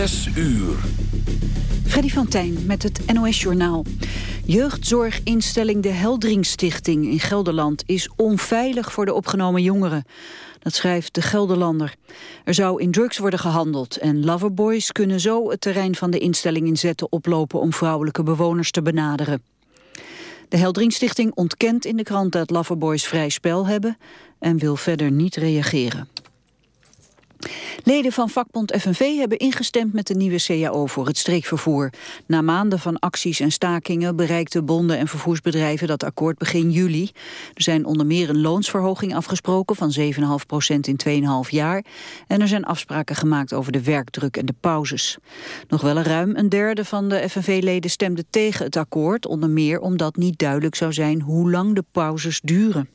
Zes uur. Freddy van Tijn met het NOS-journaal. Jeugdzorginstelling De Heldringstichting in Gelderland... is onveilig voor de opgenomen jongeren. Dat schrijft De Gelderlander. Er zou in drugs worden gehandeld... en loverboys kunnen zo het terrein van de instelling inzetten oplopen... om vrouwelijke bewoners te benaderen. De Heldringstichting ontkent in de krant dat loverboys vrij spel hebben... en wil verder niet reageren. Leden van vakbond FNV hebben ingestemd met de nieuwe CAO voor het streekvervoer. Na maanden van acties en stakingen bereikten bonden en vervoersbedrijven dat akkoord begin juli. Er zijn onder meer een loonsverhoging afgesproken van 7,5 procent in 2,5 jaar. En er zijn afspraken gemaakt over de werkdruk en de pauzes. Nog wel een ruim een derde van de FNV-leden stemde tegen het akkoord, onder meer omdat niet duidelijk zou zijn hoe lang de pauzes duren.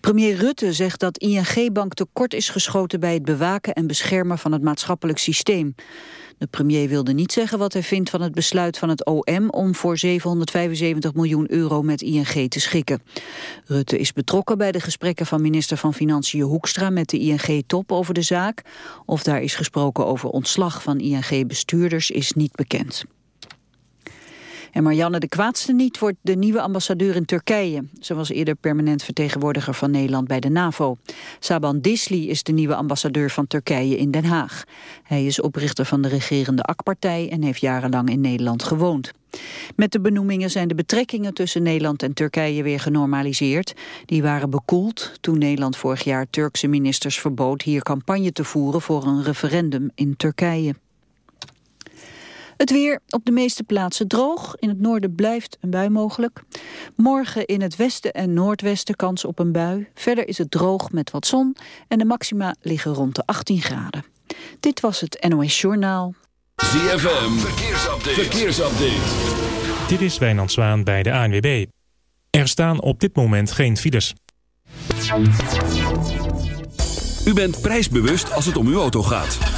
Premier Rutte zegt dat ING-bank tekort is geschoten bij het bewaken en beschermen van het maatschappelijk systeem. De premier wilde niet zeggen wat hij vindt van het besluit van het OM om voor 775 miljoen euro met ING te schikken. Rutte is betrokken bij de gesprekken van minister van Financiën Hoekstra met de ING-top over de zaak. Of daar is gesproken over ontslag van ING-bestuurders is niet bekend. En Marianne de Kwaadste niet wordt de nieuwe ambassadeur in Turkije. Ze was eerder permanent vertegenwoordiger van Nederland bij de NAVO. Saban Disli is de nieuwe ambassadeur van Turkije in Den Haag. Hij is oprichter van de regerende AK-partij en heeft jarenlang in Nederland gewoond. Met de benoemingen zijn de betrekkingen tussen Nederland en Turkije weer genormaliseerd. Die waren bekoeld toen Nederland vorig jaar Turkse ministers verbood hier campagne te voeren voor een referendum in Turkije. Het weer op de meeste plaatsen droog. In het noorden blijft een bui mogelijk. Morgen in het westen en noordwesten kans op een bui. Verder is het droog met wat zon. En de maxima liggen rond de 18 graden. Dit was het NOS Journaal. ZFM, verkeersupdate. verkeersupdate. Dit is Wijnand Zwaan bij de ANWB. Er staan op dit moment geen files. U bent prijsbewust als het om uw auto gaat.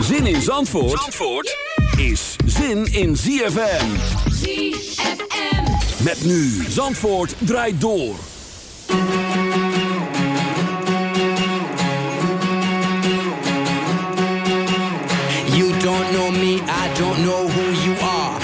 Zin in Zandvoort, Zandvoort is zin in ZFM. ZFM. Met nu Zandvoort draait door. You don't know me, I don't know who you are.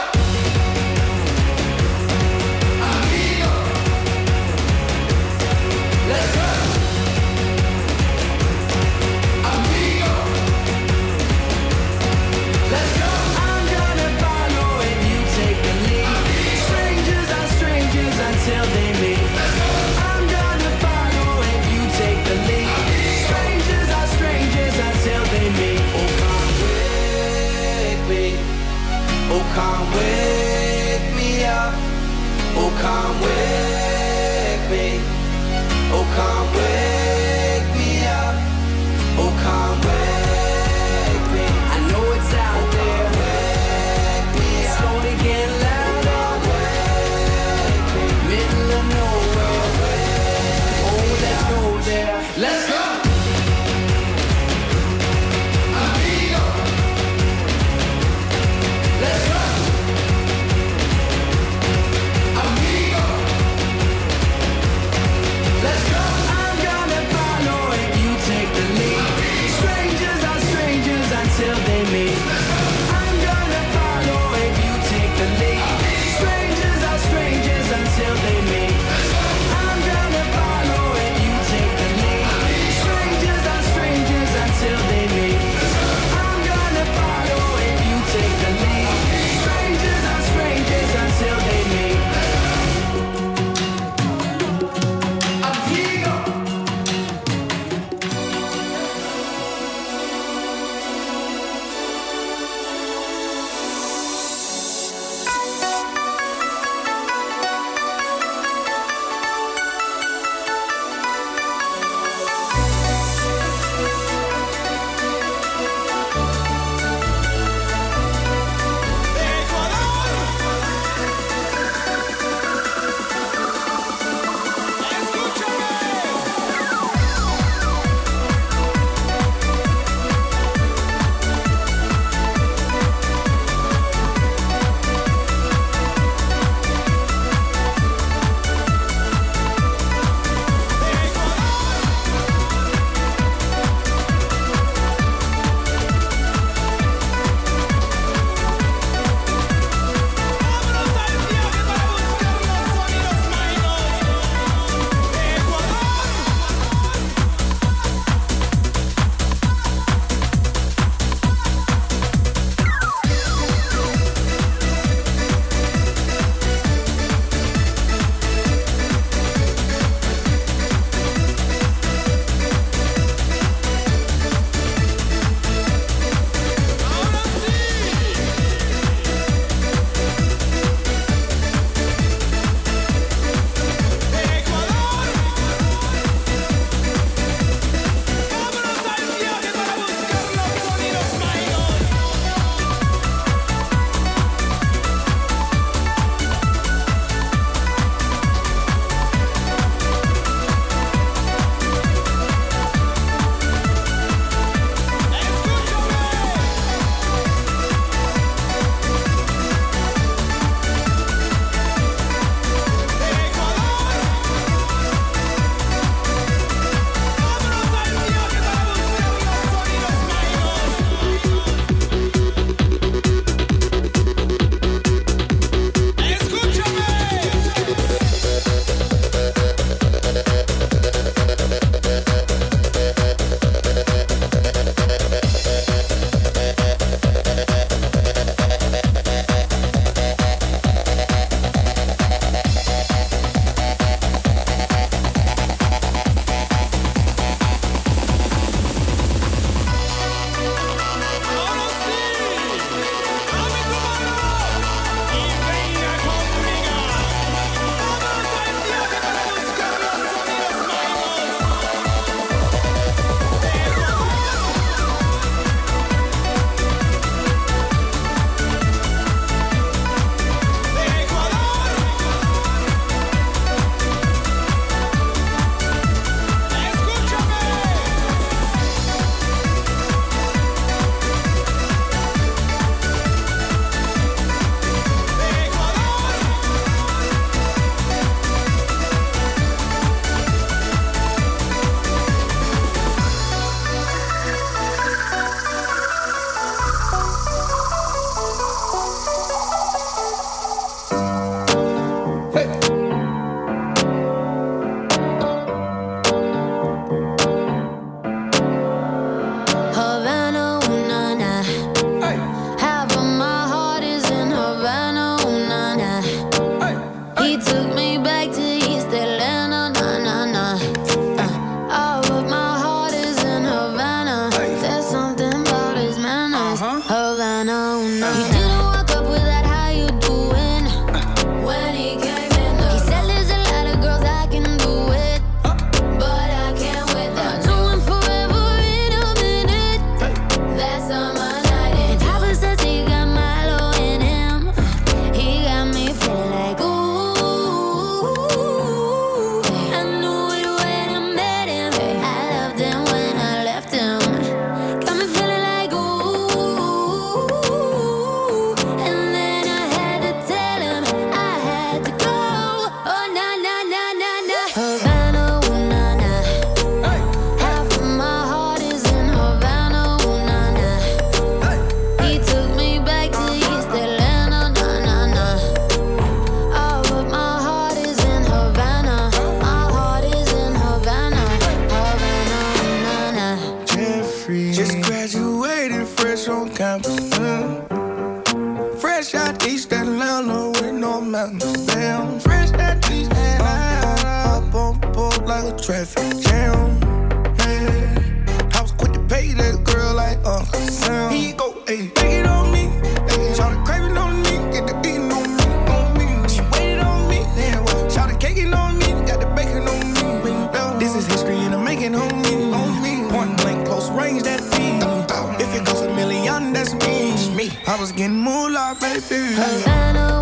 Baby. Havana,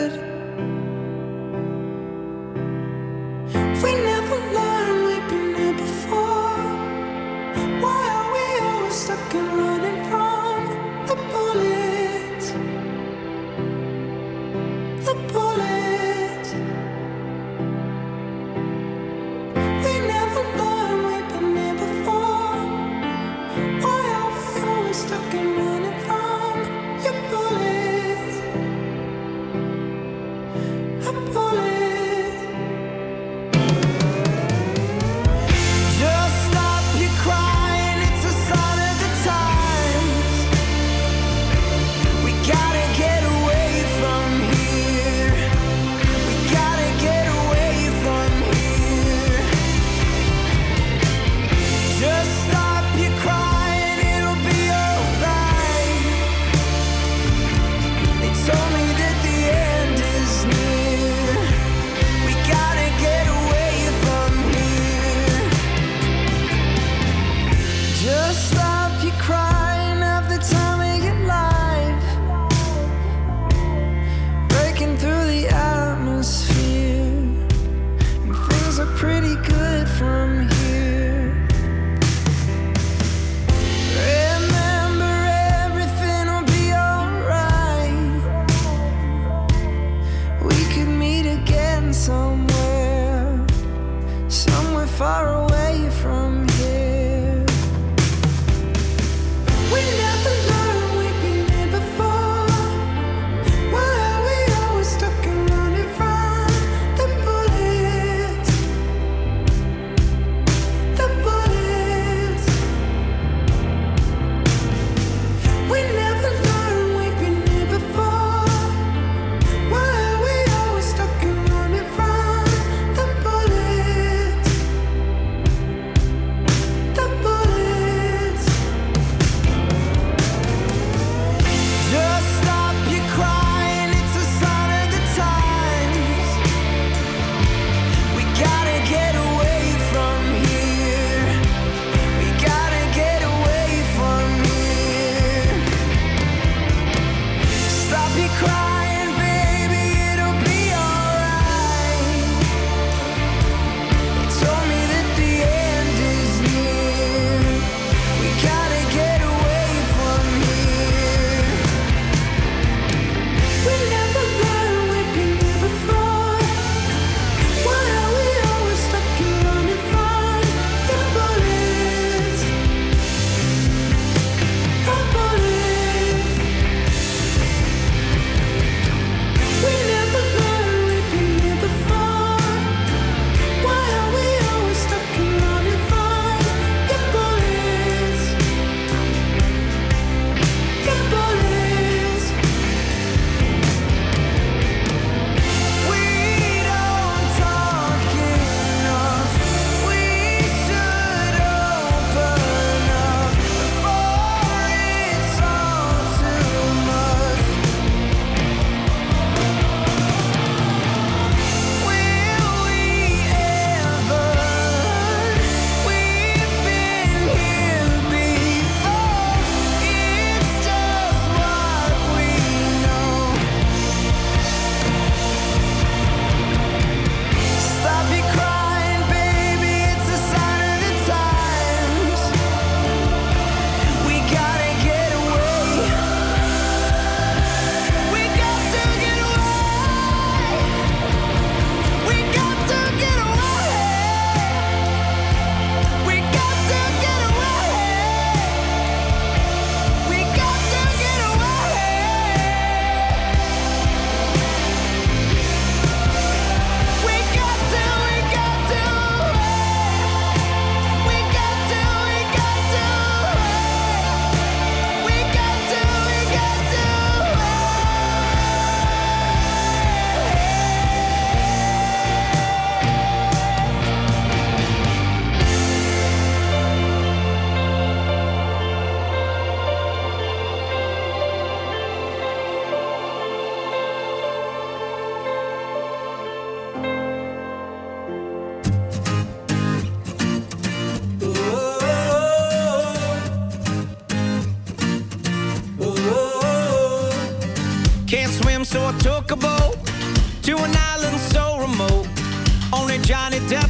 Only Johnny Depp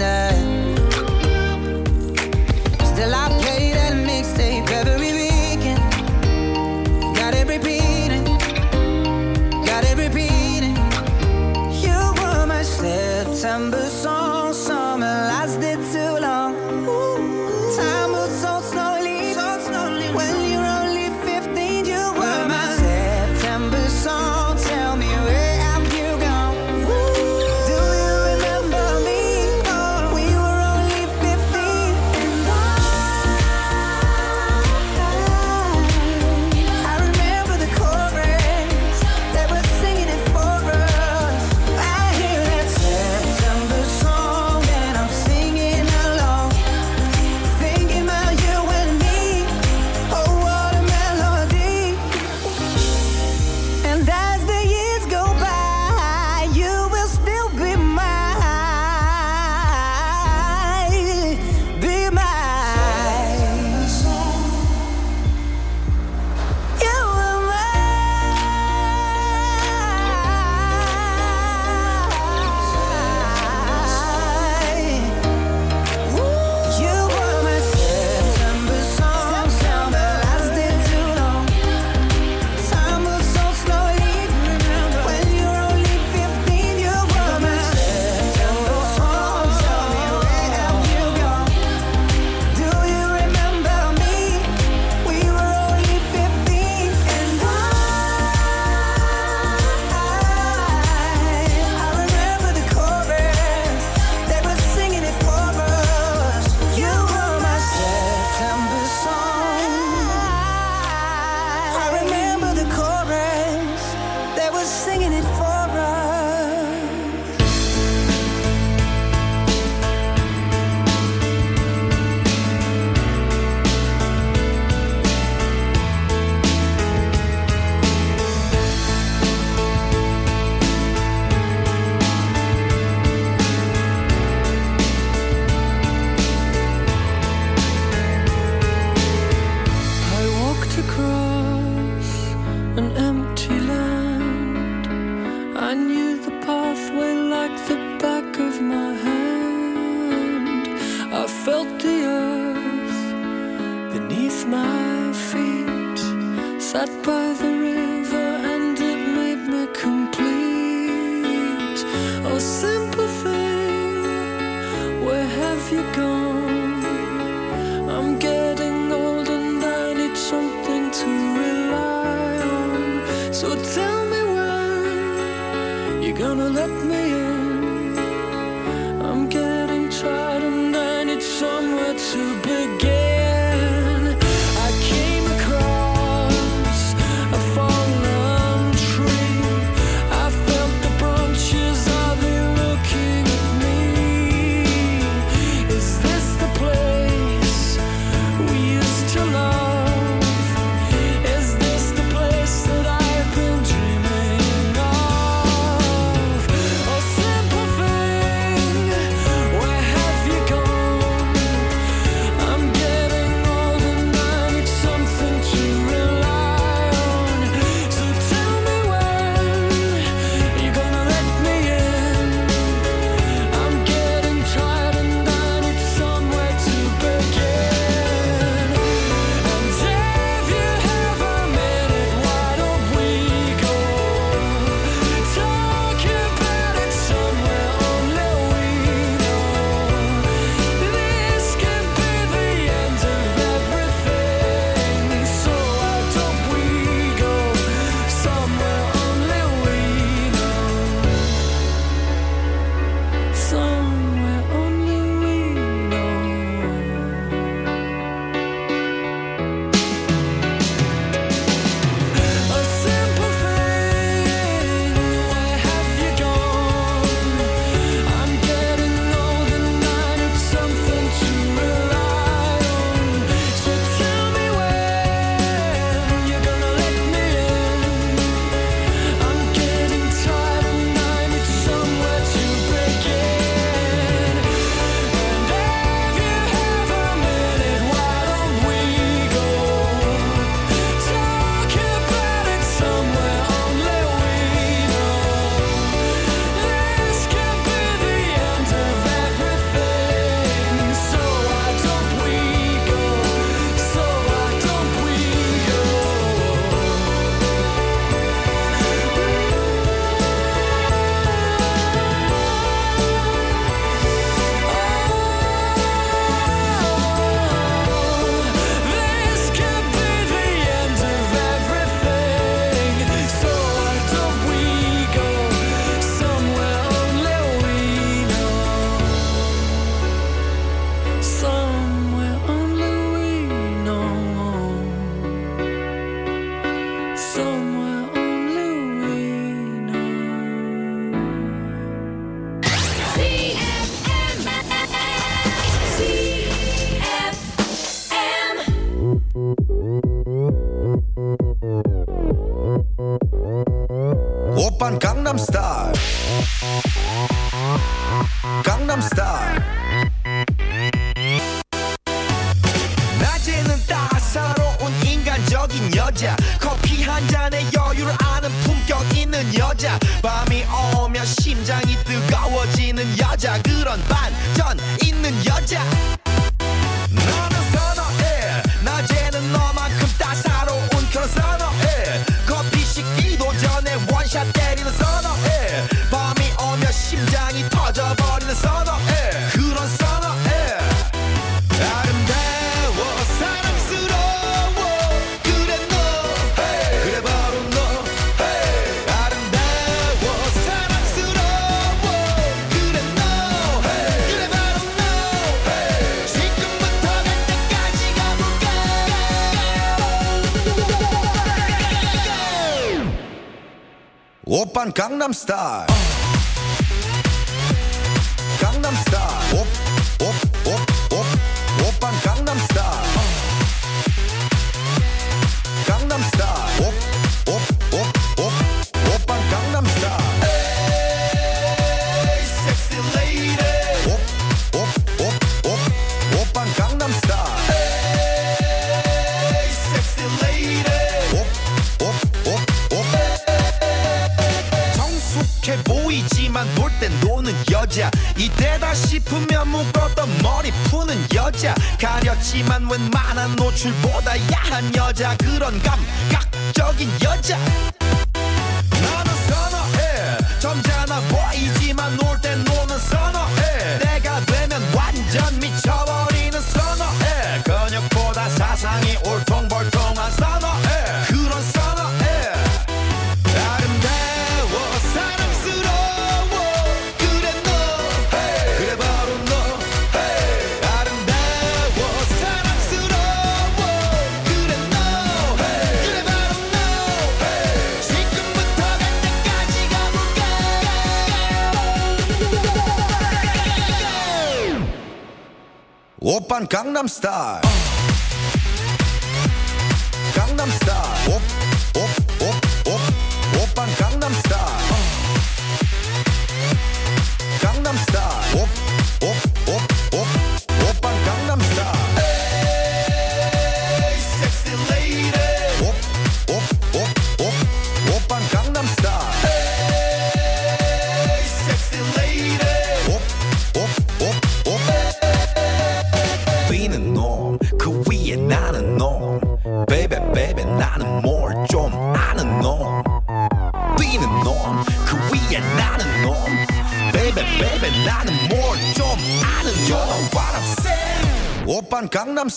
I. van Gangnam Style. Star. up Gangnam Style.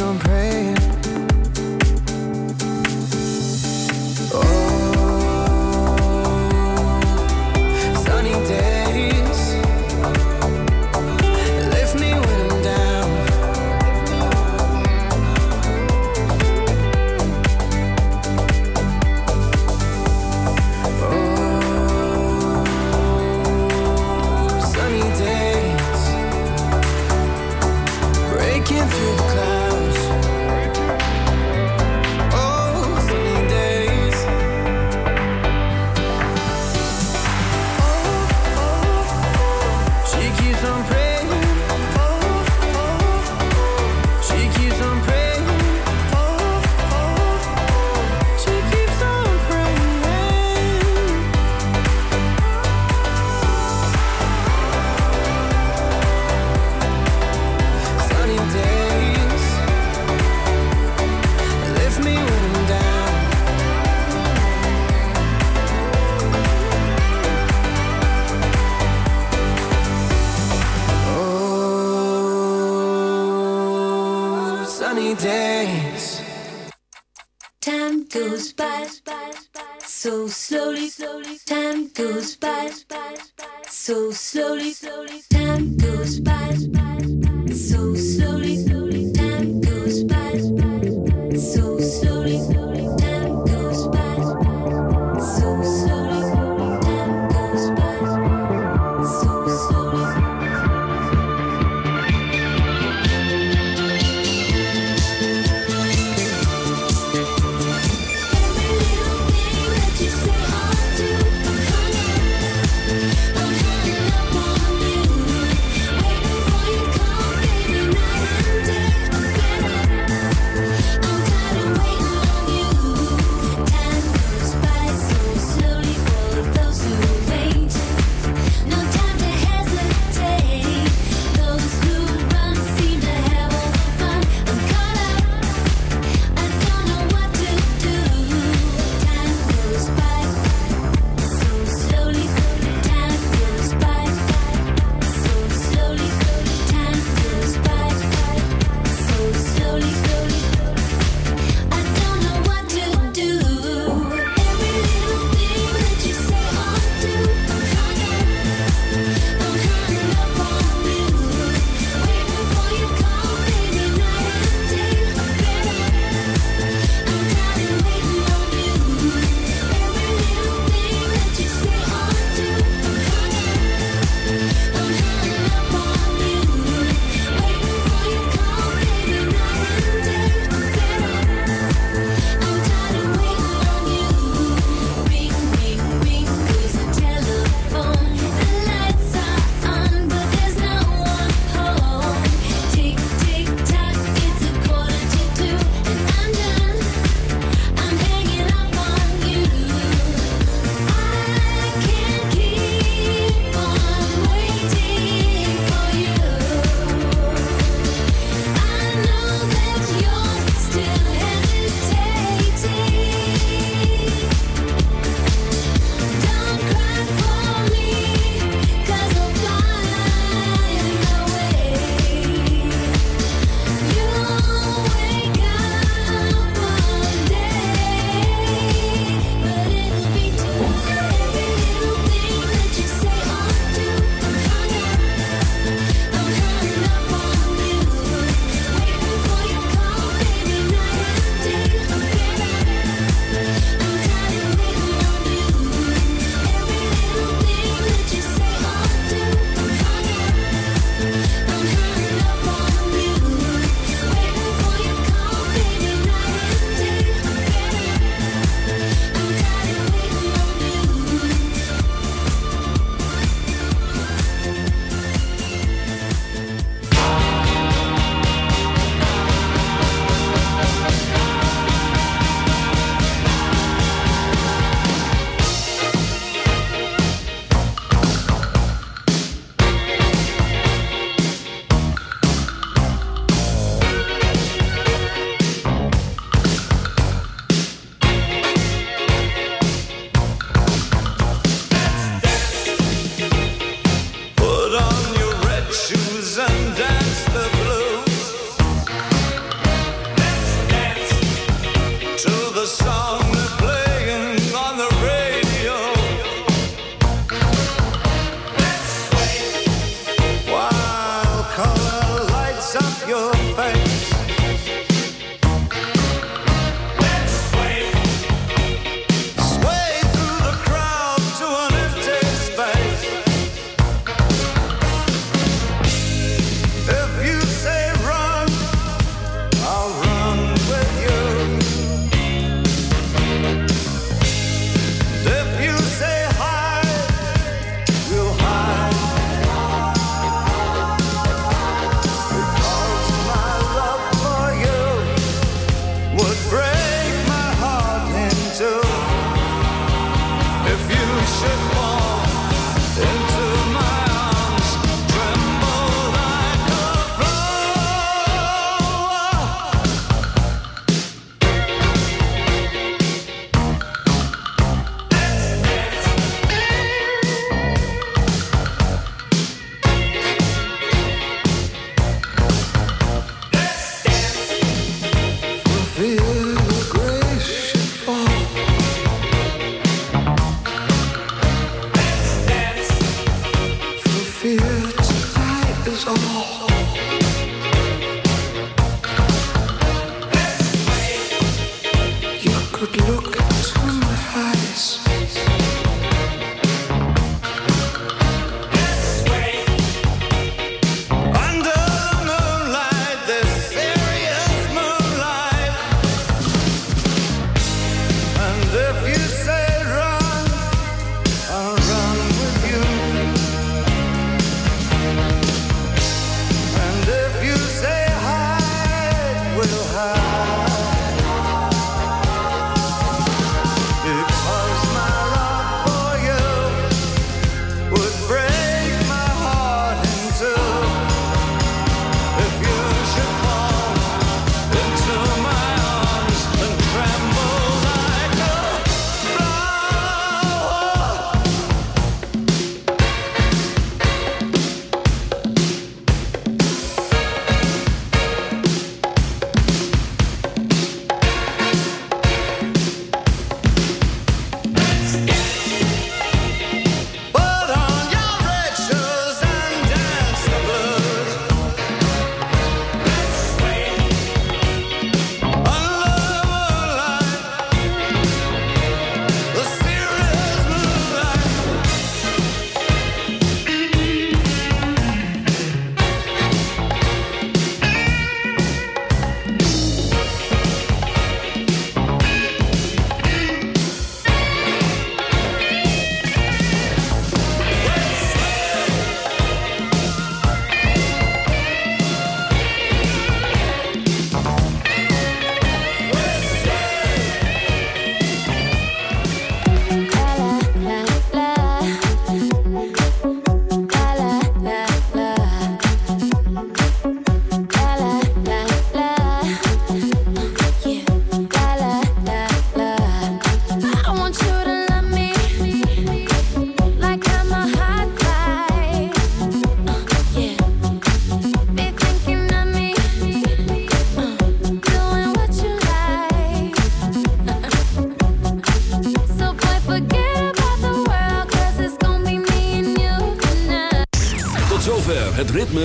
I'm praying.